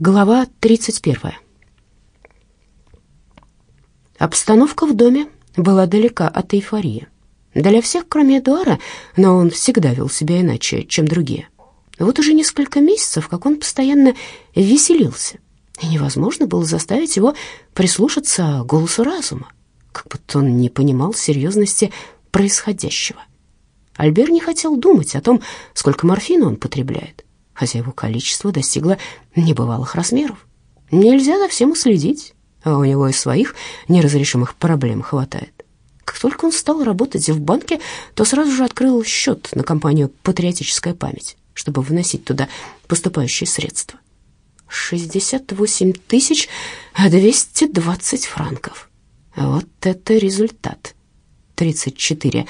Глава 31. Обстановка в доме была далека от эйфории. Для всех, кроме Эдуара, но он всегда вел себя иначе, чем другие. Вот уже несколько месяцев, как он постоянно веселился, и невозможно было заставить его прислушаться голосу разума, как будто он не понимал серьезности происходящего. Альбер не хотел думать о том, сколько морфина он потребляет хотя его количество достигло небывалых размеров. Нельзя за всем уследить, а у него и своих неразрешимых проблем хватает. Как только он стал работать в банке, то сразу же открыл счет на компанию «Патриотическая память», чтобы вносить туда поступающие средства. 68 тысяч 220 франков. Вот это результат. 34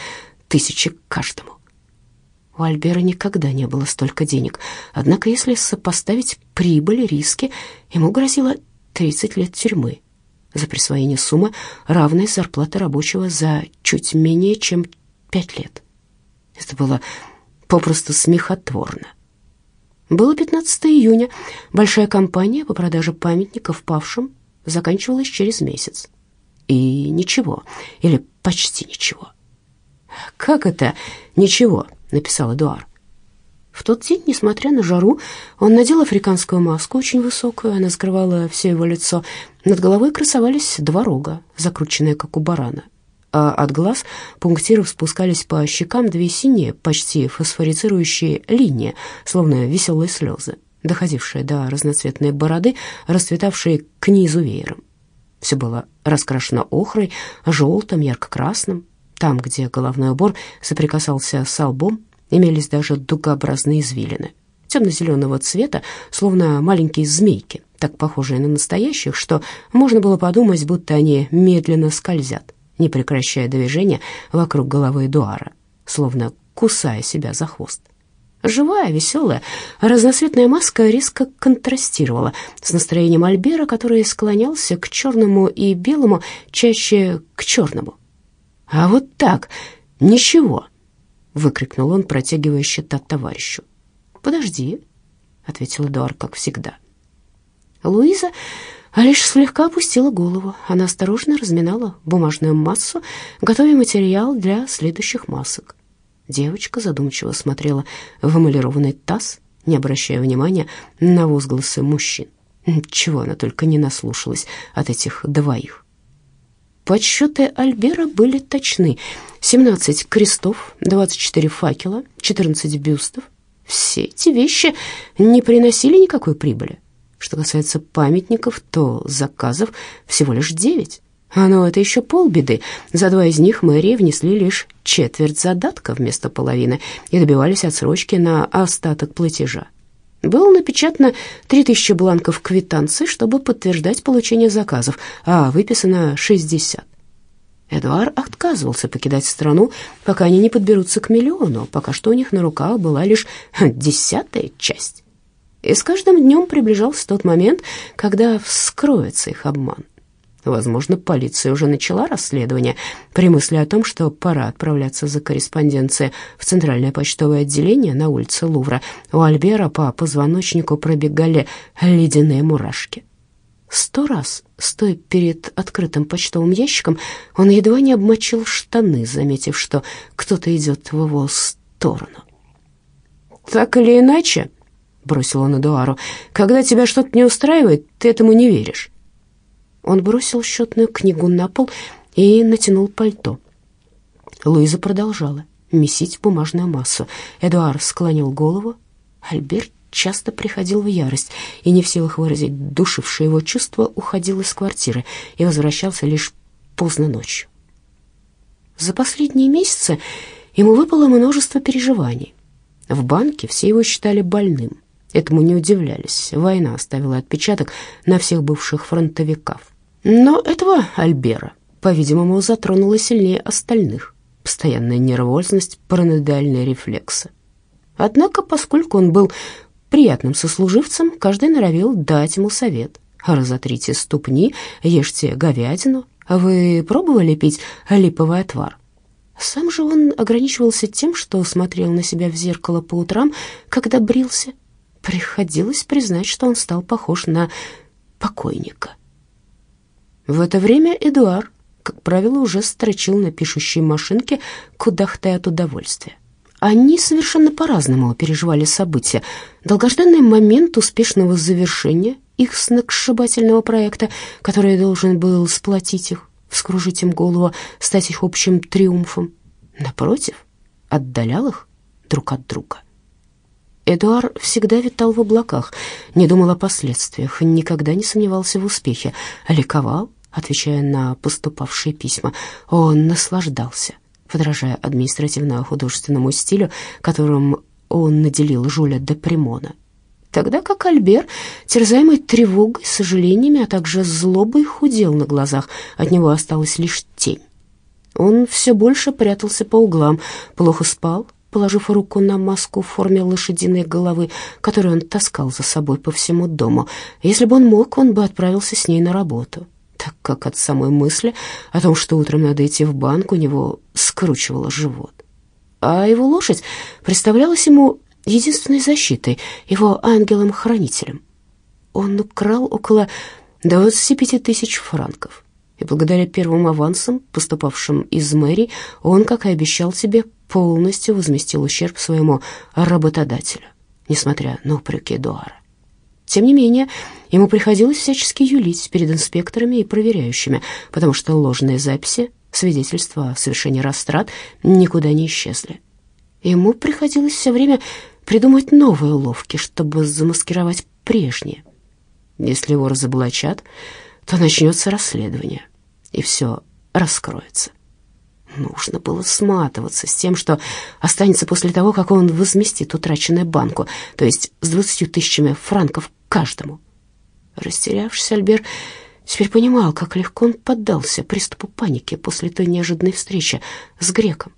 тысячи каждому. У Альбера никогда не было столько денег. Однако, если сопоставить прибыль и риски, ему грозило 30 лет тюрьмы за присвоение суммы, равной зарплате рабочего за чуть менее чем 5 лет. Это было попросту смехотворно. Было 15 июня. Большая кампания по продаже памятников павшим заканчивалась через месяц. И ничего, или почти ничего. Как это «ничего»? Написал Эдуар. В тот день, несмотря на жару, он надел африканскую маску, очень высокую, она скрывала все его лицо. Над головой красовались два рога, закрученные, как у барана. А от глаз пунктиров спускались по щекам две синие, почти фосфорицирующие линии, словно веселые слезы, доходившие до разноцветной бороды, расцветавшей к низу веером. Все было раскрашено охрой, желтым, ярко-красным, там, где головной убор соприкасался с лбом, имелись даже дугообразные извилины темно-зеленого цвета, словно маленькие змейки, так похожие на настоящих, что можно было подумать, будто они медленно скользят, не прекращая движения вокруг головы Эдуара, словно кусая себя за хвост. Живая, веселая, разноцветная маска резко контрастировала с настроением Альбера, который склонялся к черному и белому, чаще к черному. «А вот так, ничего!» — выкрикнул он, протягивая счета товарищу. «Подожди», — ответил Эдуард, как всегда. Луиза лишь слегка опустила голову. Она осторожно разминала бумажную массу, готовя материал для следующих масок. Девочка задумчиво смотрела в эмалированный таз, не обращая внимания на возгласы мужчин. Чего она только не наслушалась от этих двоих. Подсчеты Альбера были точны. 17 крестов, 24 факела, 14 бюстов. Все эти вещи не приносили никакой прибыли. Что касается памятников, то заказов всего лишь девять. Но это еще полбеды. За два из них мэрии внесли лишь четверть задатка вместо половины и добивались отсрочки на остаток платежа. Было напечатано 3000 бланков квитанций, чтобы подтверждать получение заказов, а выписано 60. Эдуард отказывался покидать страну, пока они не подберутся к миллиону, пока что у них на руках была лишь десятая часть. И с каждым днем приближался тот момент, когда вскроется их обман. Возможно, полиция уже начала расследование при мысли о том, что пора отправляться за корреспонденцией в Центральное почтовое отделение на улице Лувра. У Альбера по позвоночнику пробегали ледяные мурашки. Сто раз, стоя перед открытым почтовым ящиком, он едва не обмочил штаны, заметив, что кто-то идет в его сторону. «Так или иначе», — бросил он Эдуару, — «когда тебя что-то не устраивает, ты этому не веришь». Он бросил счетную книгу на пол и натянул пальто. Луиза продолжала месить бумажную массу. Эдуард склонил голову. Альберт часто приходил в ярость и, не в силах выразить душившее его чувство, уходил из квартиры и возвращался лишь поздно ночью. За последние месяцы ему выпало множество переживаний. В банке все его считали больным. Этому не удивлялись. Война оставила отпечаток на всех бывших фронтовиков. Но этого Альбера, по-видимому, затронуло сильнее остальных. Постоянная нервозность, параноидальные рефлексы. Однако, поскольку он был приятным сослуживцем, каждый норовил дать ему совет. «Разотрите ступни, ешьте говядину. Вы пробовали пить липовый отвар?» Сам же он ограничивался тем, что смотрел на себя в зеркало по утрам, когда брился, приходилось признать, что он стал похож на покойника. В это время Эдуард, как правило, уже строчил на пишущей машинке, кудахтая от удовольствия. Они совершенно по-разному переживали события. Долгожданный момент успешного завершения их сногсшибательного проекта, который должен был сплотить их, вскружить им голову, стать их общим триумфом. Напротив, отдалял их друг от друга. Эдуард всегда витал в облаках, не думал о последствиях, никогда не сомневался в успехе, а ликовал, отвечая на поступавшие письма. Он наслаждался, подражая административно-художественному стилю, которым он наделил Жуля де Примона. Тогда как Альбер, терзаемый тревогой, сожалениями, а также злобой, худел на глазах, от него осталась лишь тень. Он все больше прятался по углам, плохо спал, положив руку на маску в форме лошадиной головы, которую он таскал за собой по всему дому. Если бы он мог, он бы отправился с ней на работу, так как от самой мысли о том, что утром надо идти в банк, у него скручивало живот. А его лошадь представлялась ему единственной защитой, его ангелом-хранителем. Он украл около 25 тысяч франков, и благодаря первым авансам, поступавшим из мэрии, он, как и обещал себе, полностью возместил ущерб своему работодателю, несмотря на упреки Эдуара. Тем не менее, ему приходилось всячески юлить перед инспекторами и проверяющими, потому что ложные записи, свидетельства о совершении растрат никуда не исчезли. Ему приходилось все время придумать новые уловки, чтобы замаскировать прежние. Если его разоблачат, то начнется расследование, и все раскроется. Нужно было сматываться с тем, что останется после того, как он возместит утраченную банку, то есть с двадцатью тысячами франков каждому. Растерявшись, Альбер теперь понимал, как легко он поддался приступу паники после той неожиданной встречи с греком.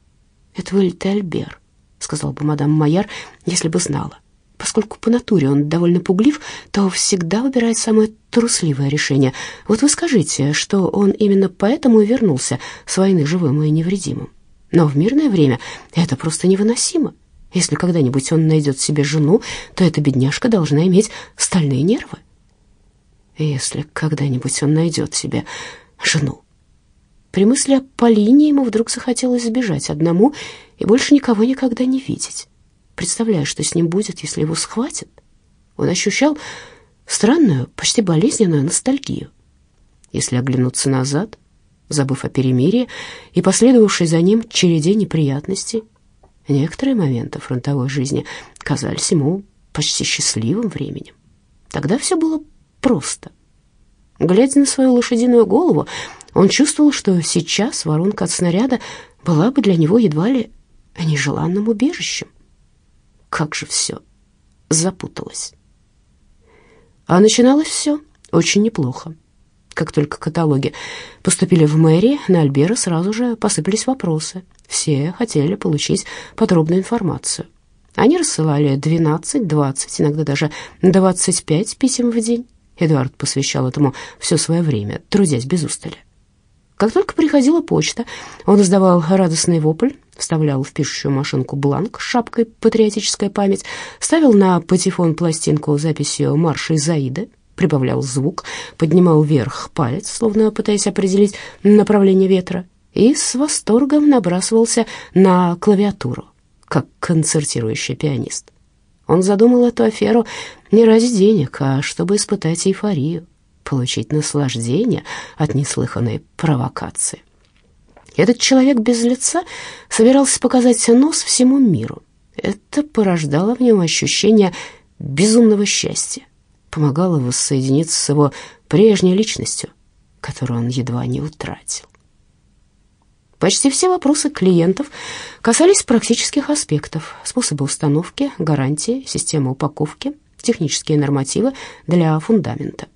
«Это вылитый Альбер», — сказал бы мадам Майяр, если бы знала. Поскольку по натуре он довольно пуглив, то всегда выбирает самое трусливое решение. Вот вы скажите, что он именно поэтому и вернулся с войны живым и невредимым. Но в мирное время это просто невыносимо. Если когда-нибудь он найдет себе жену, то эта бедняжка должна иметь стальные нервы. Если когда-нибудь он найдет себе жену. При мысли о Полине ему вдруг захотелось сбежать одному и больше никого никогда не видеть представляя, что с ним будет, если его схватят. Он ощущал странную, почти болезненную ностальгию. Если оглянуться назад, забыв о перемирии и последовавшей за ним череде неприятностей, некоторые моменты фронтовой жизни казались ему почти счастливым временем. Тогда все было просто. Глядя на свою лошадиную голову, он чувствовал, что сейчас воронка от снаряда была бы для него едва ли нежеланным убежищем как же все запуталось. А начиналось все очень неплохо. Как только каталоги поступили в мэрии, на Альбера сразу же посыпались вопросы. Все хотели получить подробную информацию. Они рассылали 12, 20, иногда даже 25 писем в день. Эдуард посвящал этому все свое время, трудясь без устали. Как только приходила почта, он издавал радостный вопль, вставлял в пишущую машинку бланк с шапкой «Патриотическая память», ставил на патефон пластинку с записью «Марша из Аида», прибавлял звук, поднимал вверх палец, словно пытаясь определить направление ветра, и с восторгом набрасывался на клавиатуру, как концертирующий пианист. Он задумал эту аферу не ради денег, а чтобы испытать эйфорию, получить наслаждение от неслыханной провокации. Этот человек без лица собирался показать нос всему миру. Это порождало в нем ощущение безумного счастья, помогало воссоединиться с его прежней личностью, которую он едва не утратил. Почти все вопросы клиентов касались практических аспектов, способа установки, гарантии, системы упаковки, технические нормативы для фундамента.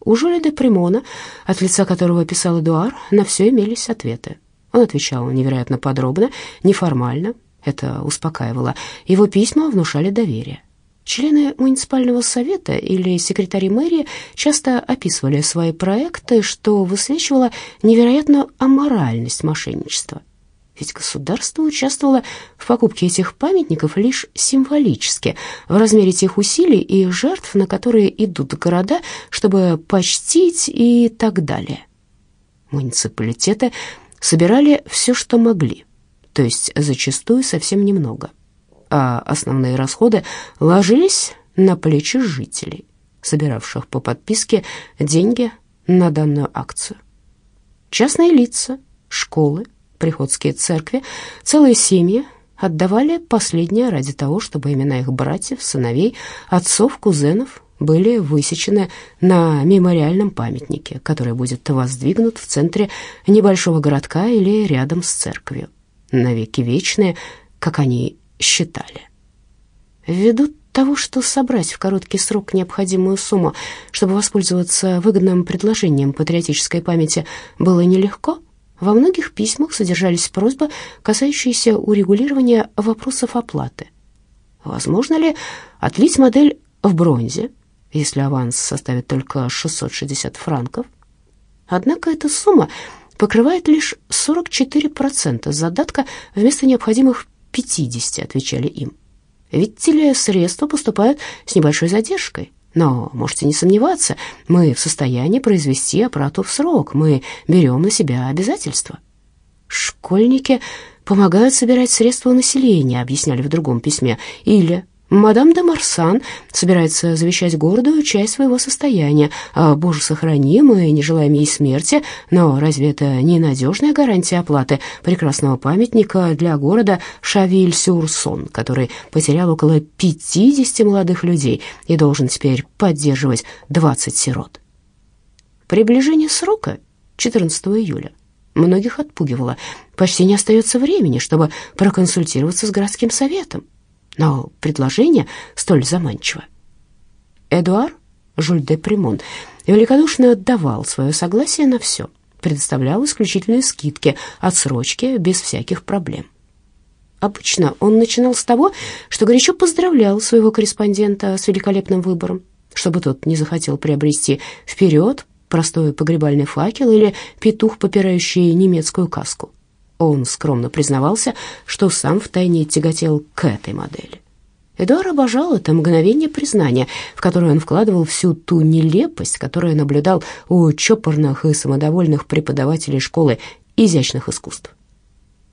У Жюля де Примона, от лица которого писал Эдуар, на все имелись ответы. Он отвечал невероятно подробно, неформально, это успокаивало. Его письма внушали доверие. Члены муниципального совета или секретари мэрии часто описывали свои проекты, что высвечивало невероятную аморальность мошенничества. Ведь государство участвовало в покупке этих памятников лишь символически, в размере тех усилий и жертв, на которые идут города, чтобы почтить и так далее. Муниципалитеты собирали все, что могли, то есть зачастую совсем немного, а основные расходы ложились на плечи жителей, собиравших по подписке деньги на данную акцию. Частные лица, школы, приходские церкви, целые семьи отдавали последнее ради того, чтобы имена их братьев, сыновей, отцов, кузенов были высечены на мемориальном памятнике, который будет воздвигнут в центре небольшого городка или рядом с церковью. Навеки вечные, как они считали. Ввиду того, что собрать в короткий срок необходимую сумму, чтобы воспользоваться выгодным предложением патриотической памяти, было нелегко, во многих письмах содержались просьбы, касающиеся урегулирования вопросов оплаты. Возможно ли отлить модель в бронзе, если аванс составит только 660 франков? Однако эта сумма покрывает лишь 44% задатка вместо необходимых 50, отвечали им. Ли, средства поступают с небольшой задержкой. Но можете не сомневаться, мы в состоянии произвести оплату в срок, мы берем на себя обязательства. Школьники помогают собирать средства населения, объясняли в другом письме, или Мадам де Марсан собирается завещать городу часть своего состояния. А, Боже, сохрани, мы не желаем ей смерти, но разве это не надежная гарантия оплаты прекрасного памятника для города Шавиль-Сюрсон, который потерял около 50 молодых людей и должен теперь поддерживать 20 сирот? Приближение срока 14 июля многих отпугивало. Почти не остается времени, чтобы проконсультироваться с городским советом но предложение столь заманчиво. Эдуар Жюль де Примон великодушно отдавал свое согласие на все, предоставлял исключительные скидки, отсрочки без всяких проблем. Обычно он начинал с того, что горячо поздравлял своего корреспондента с великолепным выбором, чтобы тот не захотел приобрести вперед простой погребальный факел или петух, попирающий немецкую каску. Он скромно признавался, что сам втайне тяготел к этой модели. Эдуард обожал это мгновение признания, в которое он вкладывал всю ту нелепость, которую наблюдал у чопорных и самодовольных преподавателей школы изящных искусств.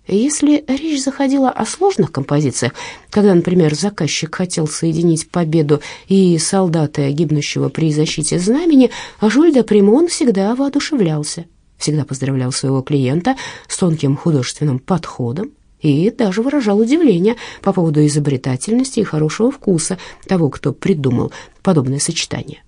Если речь заходила о сложных композициях, когда, например, заказчик хотел соединить победу и солдата, гибнущего при защите знамени, Жюль де Примон всегда воодушевлялся всегда поздравлял своего клиента с тонким художественным подходом и даже выражал удивление по поводу изобретательности и хорошего вкуса того, кто придумал подобное сочетание.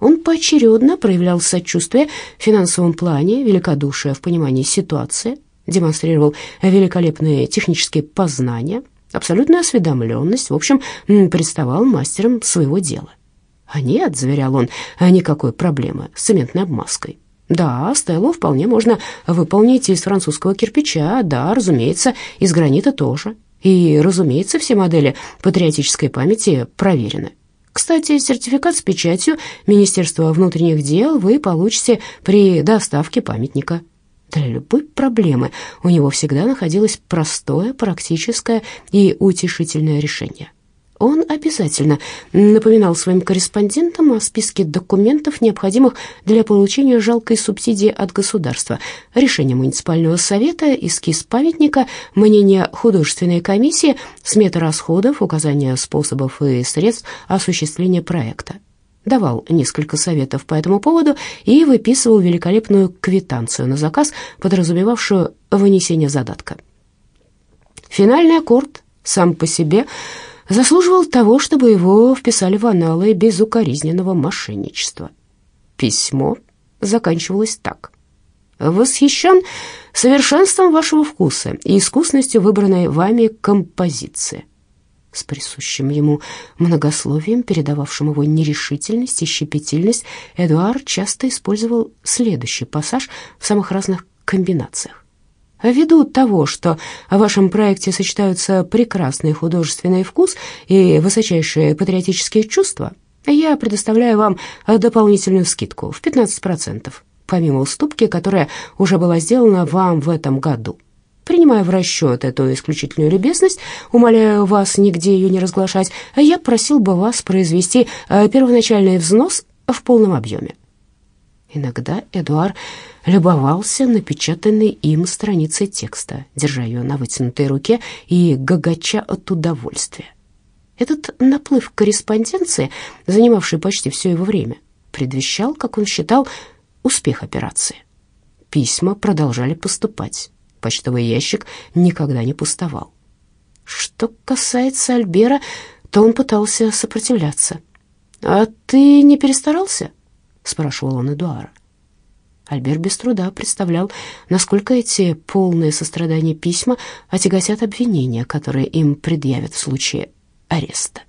Он поочередно проявлял сочувствие в финансовом плане, великодушие в понимании ситуации, демонстрировал великолепные технические познания, абсолютную осведомленность, в общем, представал мастером своего дела. А нет, заверял он, никакой проблемы с цементной обмазкой. Да, стелу вполне можно выполнить из французского кирпича, да, разумеется, из гранита тоже. И, разумеется, все модели патриотической памяти проверены. Кстати, сертификат с печатью Министерства внутренних дел вы получите при доставке памятника. Для любой проблемы у него всегда находилось простое, практическое и утешительное решение. Он обязательно напоминал своим корреспондентам о списке документов, необходимых для получения жалкой субсидии от государства, решение муниципального совета, эскиз памятника, мнение художественной комиссии, смета расходов, указания способов и средств осуществления проекта. Давал несколько советов по этому поводу и выписывал великолепную квитанцию на заказ, подразумевавшую вынесение задатка. Финальный аккорд сам по себе – заслуживал того, чтобы его вписали в аналы безукоризненного мошенничества. Письмо заканчивалось так. «Восхищен совершенством вашего вкуса и искусностью выбранной вами композиции». С присущим ему многословием, передававшим его нерешительность и щепетильность, Эдуард часто использовал следующий пассаж в самых разных комбинациях. Ввиду того, что в вашем проекте сочетаются прекрасный художественный вкус и высочайшие патриотические чувства, я предоставляю вам дополнительную скидку в 15%, помимо уступки, которая уже была сделана вам в этом году. Принимая в расчет эту исключительную любезность, умоляю вас нигде ее не разглашать, я просил бы вас произвести э, первоначальный взнос в полном объеме. Иногда Эдуард любовался напечатанной им страницей текста, держа ее на вытянутой руке и гагача от удовольствия. Этот наплыв корреспонденции, занимавший почти все его время, предвещал, как он считал, успех операции. Письма продолжали поступать. Почтовый ящик никогда не пустовал. Что касается Альбера, то он пытался сопротивляться. «А ты не перестарался?» — спрашивал он Эдуара. Альбер без труда представлял, насколько эти полные сострадания письма отяготят обвинения, которые им предъявят в случае ареста.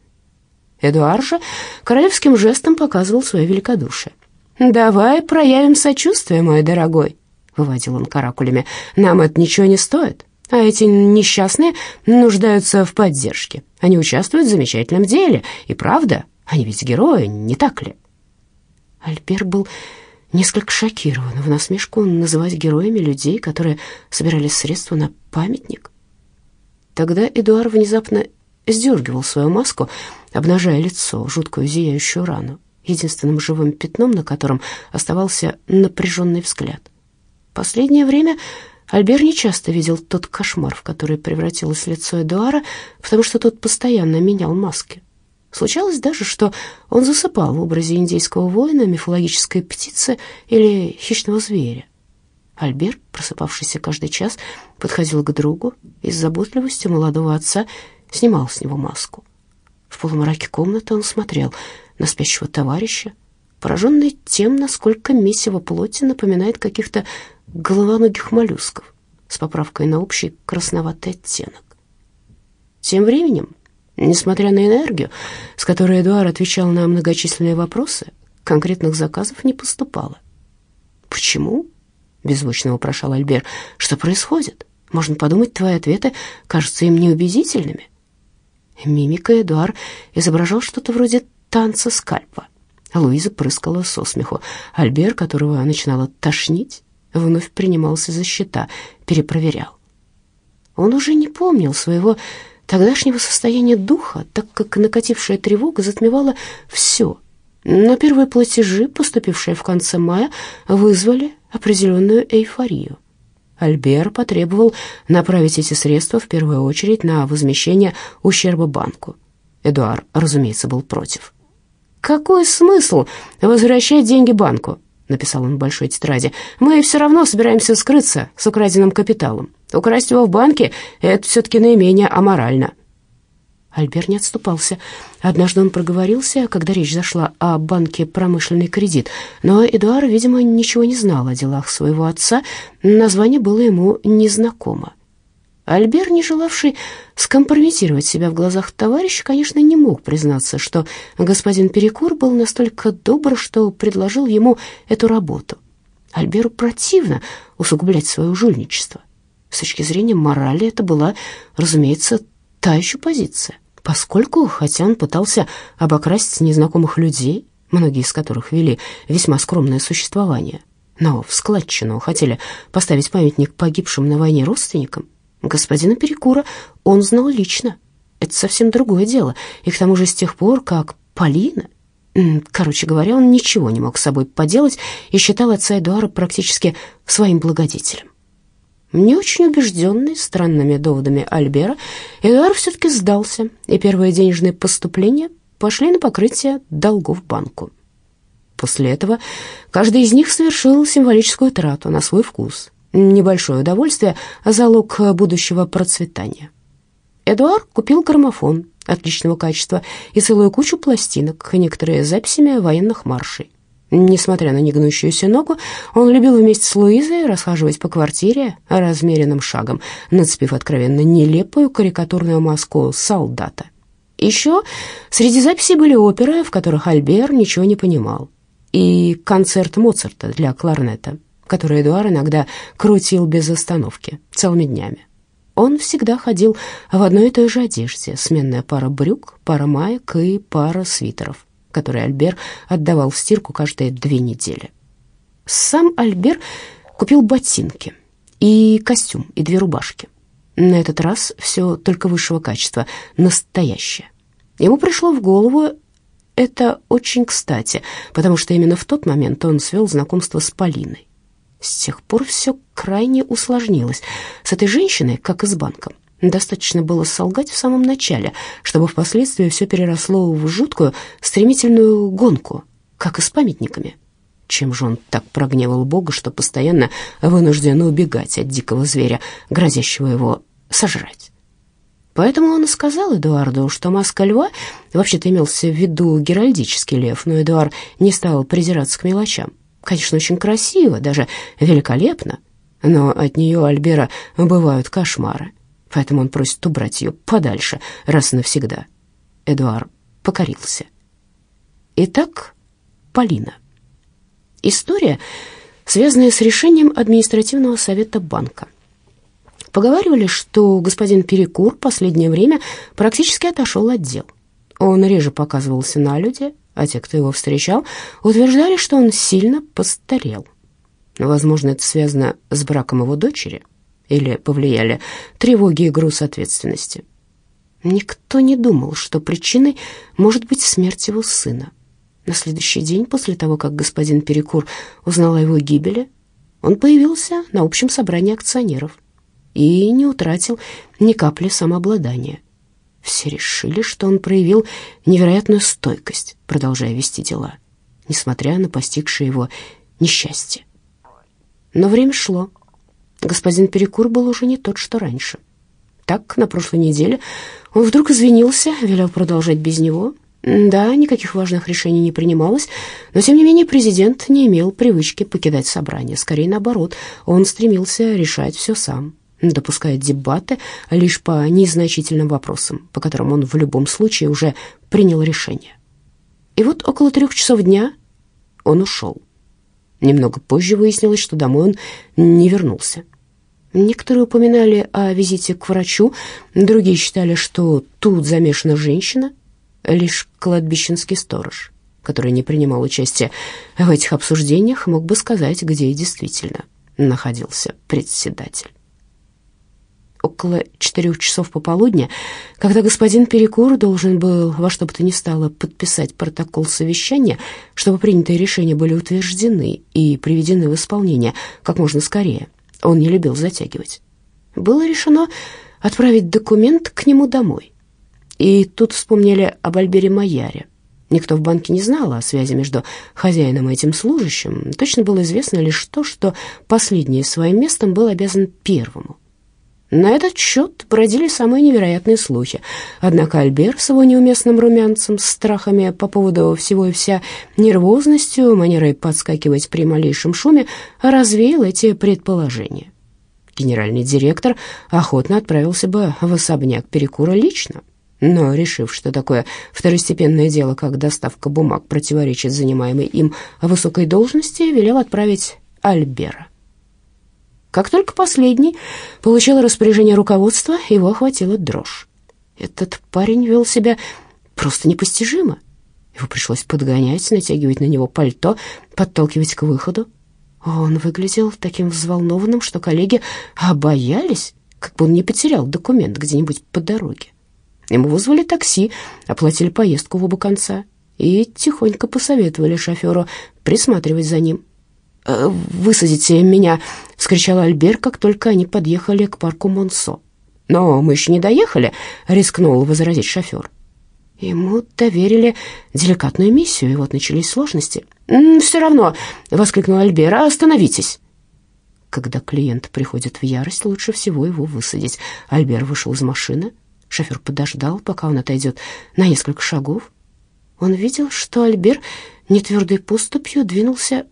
Эдуард же королевским жестом показывал свое великодушие. «Давай проявим сочувствие, мой дорогой», — выводил он каракулями. «Нам это ничего не стоит, а эти несчастные нуждаются в поддержке. Они участвуют в замечательном деле, и правда, они ведь герои, не так ли?» Альбер был несколько шокирован в насмешку называть героями людей, которые собирали средства на памятник. Тогда Эдуард внезапно сдергивал свою маску, обнажая лицо, жуткую зияющую рану, единственным живым пятном, на котором оставался напряженный взгляд. Последнее время Альбер не часто видел тот кошмар, в который превратилось лицо Эдуара, потому что тот постоянно менял маски. Случалось даже, что он засыпал в образе индейского воина, мифологической птицы или хищного зверя. Альбер, просыпавшийся каждый час, подходил к другу и с заботливостью молодого отца снимал с него маску. В полумраке комнаты он смотрел на спящего товарища, пораженный тем, насколько месиво плоти напоминает каких-то головоногих моллюсков с поправкой на общий красноватый оттенок. Тем временем, несмотря на энергию, с которой Эдуард отвечал на многочисленные вопросы, конкретных заказов не поступало. «Почему?» — беззвучно вопрошал Альбер. «Что происходит? Можно подумать, твои ответы кажутся им неубедительными». Мимика Эдуар изображал что-то вроде танца скальпа. Луиза прыскала со смеху. Альбер, которого начинало тошнить, вновь принимался за счета, перепроверял. Он уже не помнил своего тогдашнего состояния духа, так как накатившая тревога затмевала все. Но первые платежи, поступившие в конце мая, вызвали определенную эйфорию. Альбер потребовал направить эти средства в первую очередь на возмещение ущерба банку. Эдуард, разумеется, был против. «Какой смысл возвращать деньги банку?» — написал он в большой тетради. «Мы все равно собираемся скрыться с украденным капиталом. Украсть его в банке — это все-таки наименее аморально». Альбер не отступался. Однажды он проговорился, когда речь зашла о банке «Промышленный кредит», но Эдуард, видимо, ничего не знал о делах своего отца, название было ему незнакомо. Альбер, не желавший скомпрометировать себя в глазах товарища, конечно, не мог признаться, что господин Перекур был настолько добр, что предложил ему эту работу. Альберу противно усугублять свое жульничество. С точки зрения морали это была, разумеется, та еще позиция поскольку, хотя он пытался обокрасть незнакомых людей, многие из которых вели весьма скромное существование, но в складчину хотели поставить памятник погибшим на войне родственникам, господина Перекура он знал лично. Это совсем другое дело, и к тому же с тех пор, как Полина... Короче говоря, он ничего не мог с собой поделать и считал отца Эдуара практически своим благодетелем. Не очень убежденный странными доводами Альбера, Эдуард все-таки сдался, и первые денежные поступления пошли на покрытие долгов банку. После этого каждый из них совершил символическую трату на свой вкус. Небольшое удовольствие, залог будущего процветания. Эдуард купил граммофон отличного качества и целую кучу пластинок, некоторые записями военных маршей. Несмотря на негнущуюся ногу, он любил вместе с Луизой расхаживать по квартире размеренным шагом, нацепив откровенно нелепую карикатурную маску солдата. Еще среди записей были оперы, в которых Альбер ничего не понимал, и концерт Моцарта для кларнета, который Эдуард иногда крутил без остановки, целыми днями. Он всегда ходил в одной и той же одежде, сменная пара брюк, пара маек и пара свитеров который Альбер отдавал в стирку каждые две недели. Сам Альбер купил ботинки и костюм, и две рубашки. На этот раз все только высшего качества, настоящее. Ему пришло в голову это очень кстати, потому что именно в тот момент он свел знакомство с Полиной. С тех пор все крайне усложнилось. С этой женщиной, как и с банком, достаточно было солгать в самом начале, чтобы впоследствии все переросло в жуткую, стремительную гонку, как и с памятниками. Чем же он так прогневал Бога, что постоянно вынужден убегать от дикого зверя, грозящего его сожрать? Поэтому он и сказал Эдуарду, что маска льва вообще-то имелся в виду геральдический лев, но Эдуард не стал придираться к мелочам. Конечно, очень красиво, даже великолепно, но от нее Альбера бывают кошмары, поэтому он просит убрать ее подальше раз и навсегда. Эдуард покорился. Итак, Полина. История, связанная с решением административного совета банка. Поговаривали, что господин Перекур последнее время практически отошел от дел. Он реже показывался на люди, а те, кто его встречал, утверждали, что он сильно постарел. Возможно, это связано с браком его дочери или повлияли тревоги и груз ответственности. Никто не думал, что причиной может быть смерть его сына. На следующий день после того, как господин Перекур узнал о его гибели, он появился на общем собрании акционеров и не утратил ни капли самообладания. Все решили, что он проявил невероятную стойкость, продолжая вести дела, несмотря на постигшее его несчастье. Но время шло. Господин Перекур был уже не тот, что раньше. Так, на прошлой неделе он вдруг извинился, велел продолжать без него — да, никаких важных решений не принималось, но, тем не менее, президент не имел привычки покидать собрание. Скорее, наоборот, он стремился решать все сам, допуская дебаты лишь по незначительным вопросам, по которым он в любом случае уже принял решение. И вот около трех часов дня он ушел. Немного позже выяснилось, что домой он не вернулся. Некоторые упоминали о визите к врачу, другие считали, что тут замешана женщина, Лишь кладбищенский сторож, который не принимал участия в этих обсуждениях, мог бы сказать, где действительно находился председатель. Около четырех часов пополудня, когда господин Перекур должен был во что бы то ни стало подписать протокол совещания, чтобы принятые решения были утверждены и приведены в исполнение как можно скорее, он не любил затягивать. Было решено отправить документ к нему домой. И тут вспомнили об Альбере Майяре. Никто в банке не знал о связи между хозяином и этим служащим. Точно было известно лишь то, что последний своим местом был обязан первому. На этот счет бродили самые невероятные слухи. Однако Альбер с его неуместным румянцем, страхами по поводу всего и вся, нервозностью, манерой подскакивать при малейшем шуме, развеял эти предположения. Генеральный директор охотно отправился бы в особняк Перекура лично, но, решив, что такое второстепенное дело, как доставка бумаг, противоречит занимаемой им высокой должности, велел отправить Альбера. Как только последний получил распоряжение руководства, его охватила дрожь. Этот парень вел себя просто непостижимо. Его пришлось подгонять, натягивать на него пальто, подталкивать к выходу. Он выглядел таким взволнованным, что коллеги обоялись, как бы он не потерял документ где-нибудь по дороге. Ему вызвали такси, оплатили поездку в оба конца и тихонько посоветовали шоферу присматривать за ним. «Э, «Высадите меня!» — вскричал Альбер, как только они подъехали к парку Монсо. «Но мы еще не доехали», — рискнул возразить шофер. Ему доверили деликатную миссию, и вот начались сложности. «Все равно», — воскликнул Альбер, — «остановитесь». Когда клиент приходит в ярость, лучше всего его высадить. Альбер вышел из машины, Шофер подождал, пока он отойдет на несколько шагов. Он видел, что Альбер нетвердой поступью двинулся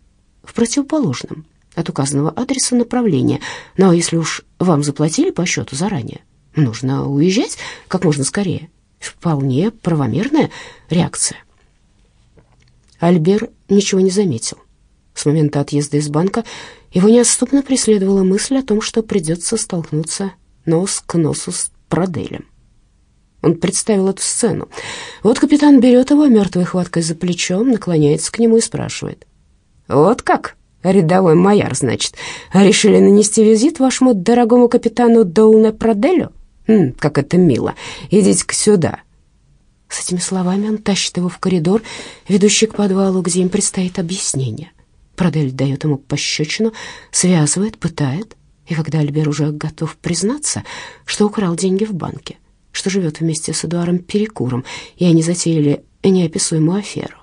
в противоположном от указанного адреса направления. Но если уж вам заплатили по счету заранее, нужно уезжать как можно скорее. Вполне правомерная реакция. Альбер ничего не заметил. С момента отъезда из банка его неотступно преследовала мысль о том, что придется столкнуться нос к носу с Проделем. Он представил эту сцену. Вот капитан берет его мертвой хваткой за плечом, наклоняется к нему и спрашивает. «Вот как? рядовой майор, значит, решили нанести визит вашему дорогому капитану Доуне Проделю? М, как это мило. Идите-ка сюда». С этими словами он тащит его в коридор, ведущий к подвалу, где им предстоит объяснение. Продель дает ему пощечину, связывает, пытает, и когда Альбер уже готов признаться, что украл деньги в банке, что живет вместе с Эдуаром Перекуром, и они затеяли неописуемую аферу,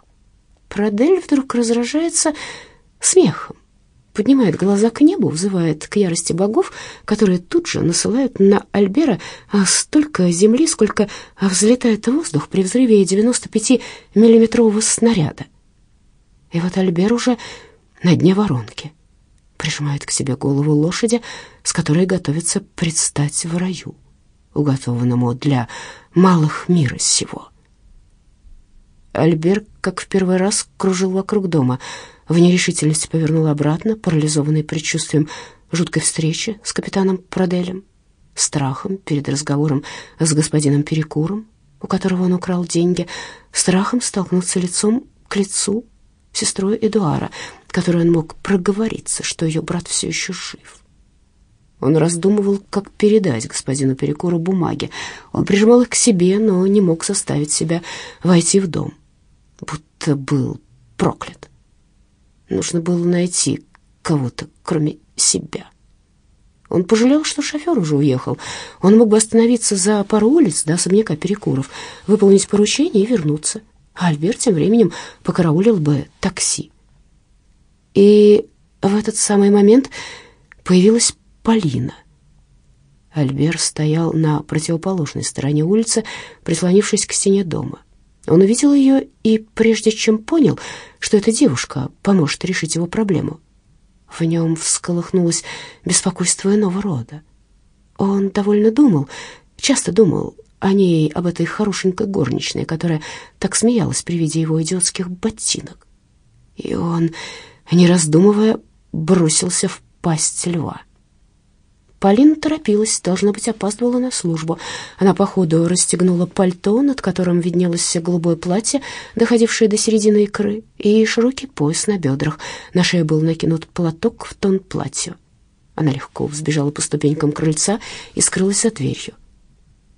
Продель вдруг разражается смехом, поднимает глаза к небу, взывает к ярости богов, которые тут же насылают на Альбера столько земли, сколько взлетает воздух при взрыве 95-миллиметрового снаряда. И вот Альбер уже на дне воронки, прижимает к себе голову лошади, с которой готовится предстать в раю, уготованному для малых мира сего. Альбер, как в первый раз, кружил вокруг дома. В нерешительности повернул обратно, парализованный предчувствием жуткой встречи с капитаном Проделем, страхом перед разговором с господином Перекуром, у которого он украл деньги, страхом столкнуться лицом к лицу сестрой Эдуара, которой он мог проговориться, что ее брат все еще жив. Он раздумывал, как передать господину Перекуру бумаги. Он прижимал их к себе, но не мог заставить себя войти в дом будто был проклят. Нужно было найти кого-то, кроме себя. Он пожалел, что шофер уже уехал. Он мог бы остановиться за пару улиц до особняка Перекуров, выполнить поручение и вернуться. А Альберт тем временем покараулил бы такси. И в этот самый момент появилась Полина. Альберт стоял на противоположной стороне улицы, прислонившись к стене дома. Он увидел ее и, прежде чем понял, что эта девушка поможет решить его проблему, в нем всколыхнулось беспокойство иного рода. Он довольно думал, часто думал о ней, об этой хорошенькой горничной, которая так смеялась при виде его идиотских ботинок. И он, не раздумывая, бросился в пасть льва. Полина торопилась, должно быть, опаздывала на службу. Она по ходу расстегнула пальто, над которым виднелось голубое платье, доходившее до середины икры, и широкий пояс на бедрах. На шее был накинут платок в тон платью. Она легко взбежала по ступенькам крыльца и скрылась за дверью.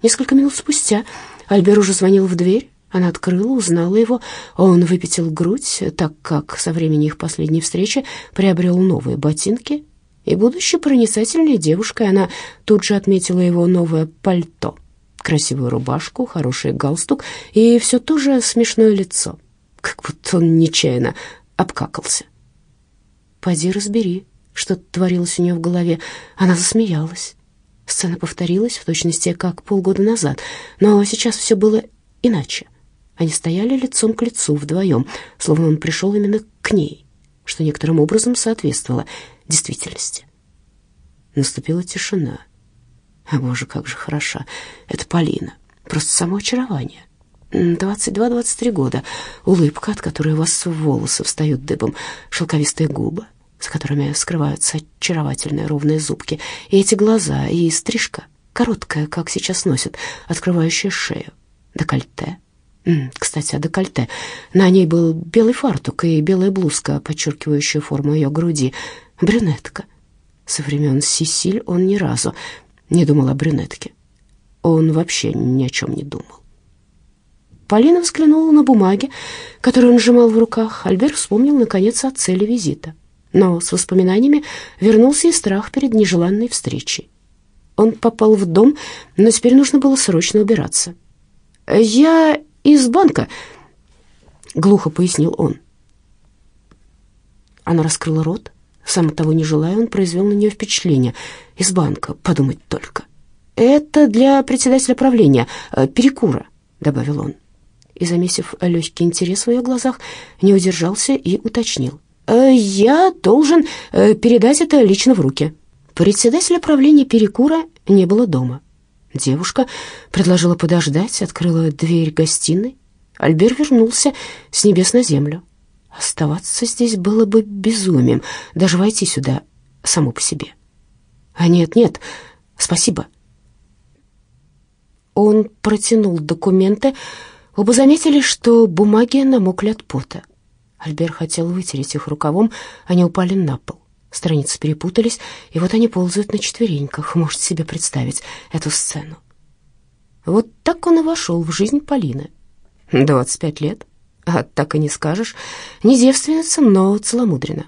Несколько минут спустя Альбер уже звонил в дверь. Она открыла, узнала его. Он выпятил грудь, так как со времени их последней встречи приобрел новые ботинки и, будучи проницательной девушкой, она тут же отметила его новое пальто, красивую рубашку, хороший галстук и все то же смешное лицо, как будто он нечаянно обкакался. «Поди разбери, что творилось у нее в голове». Она засмеялась. Сцена повторилась в точности, как полгода назад, но сейчас все было иначе. Они стояли лицом к лицу вдвоем, словно он пришел именно к ней, что некоторым образом соответствовало действительности. Наступила тишина. А, боже, как же хороша эта Полина. Просто само очарование. 22-23 года, улыбка, от которой у вас волосы встают дыбом, шелковистые губы, с которыми скрываются очаровательные ровные зубки, и эти глаза, и стрижка, короткая, как сейчас носят, открывающая шею, декольте. Кстати, о декольте. На ней был белый фартук и белая блузка, подчеркивающая форму ее груди, брюнетка. Со времен Сесиль он ни разу не думал о брюнетке. Он вообще ни о чем не думал. Полина взглянула на бумаги, которые он сжимал в руках. Альберт вспомнил, наконец, о цели визита. Но с воспоминаниями вернулся и страх перед нежеланной встречей. Он попал в дом, но теперь нужно было срочно убираться. «Я из банка», — глухо пояснил он. Она раскрыла рот, сам того не желая, он произвел на нее впечатление. Из банка, подумать только. «Это для председателя правления, э, перекура», — добавил он. И, заметив легкий интерес в ее глазах, не удержался и уточнил. «Э, «Я должен э, передать это лично в руки». Председателя правления перекура не было дома. Девушка предложила подождать, открыла дверь гостиной. Альбер вернулся с небес на землю. Оставаться здесь было бы безумием, даже войти сюда само по себе. А нет, нет, спасибо. Он протянул документы. Оба заметили, что бумаги намокли от пота. Альбер хотел вытереть их рукавом, они упали на пол. Страницы перепутались, и вот они ползают на четвереньках. Можете себе представить эту сцену. Вот так он и вошел в жизнь Полины. 25 лет, а так и не скажешь. Не девственница, но целомудрена.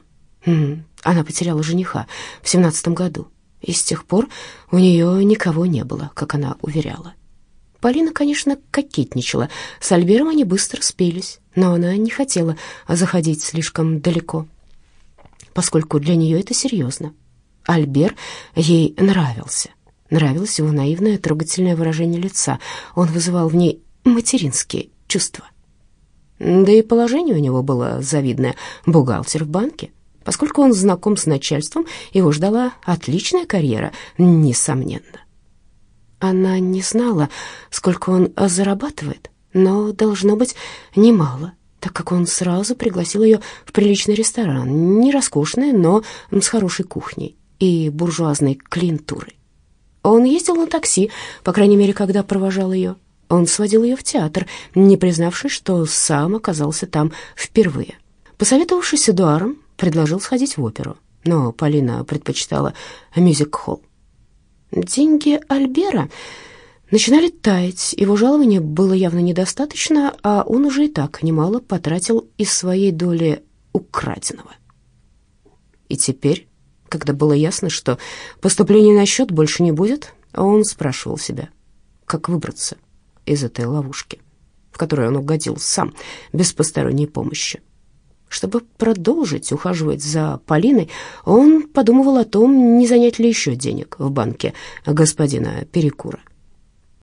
Она потеряла жениха в семнадцатом году, и с тех пор у нее никого не было, как она уверяла. Полина, конечно, кокетничала. С Альбером они быстро спелись, но она не хотела заходить слишком далеко, поскольку для нее это серьезно. Альбер ей нравился. Нравилось его наивное, трогательное выражение лица. Он вызывал в ней материнские чувства. Да и положение у него было завидное. Бухгалтер в банке. Поскольку он знаком с начальством, его ждала отличная карьера, несомненно. Она не знала, сколько он зарабатывает, но должно быть немало, так как он сразу пригласил ее в приличный ресторан, не роскошный, но с хорошей кухней и буржуазной клиентурой. Он ездил на такси, по крайней мере, когда провожал ее. Он сводил ее в театр, не признавшись, что сам оказался там впервые. Посоветовавшись с Эдуаром, предложил сходить в оперу, но Полина предпочитала мюзик-холл. Деньги Альбера начинали таять, его жалования было явно недостаточно, а он уже и так немало потратил из своей доли украденного. И теперь, когда было ясно, что поступления на счет больше не будет, он спрашивал себя, как выбраться из этой ловушки, в которую он угодил сам, без посторонней помощи. Чтобы продолжить ухаживать за Полиной, он подумывал о том, не занять ли еще денег в банке господина Перекура.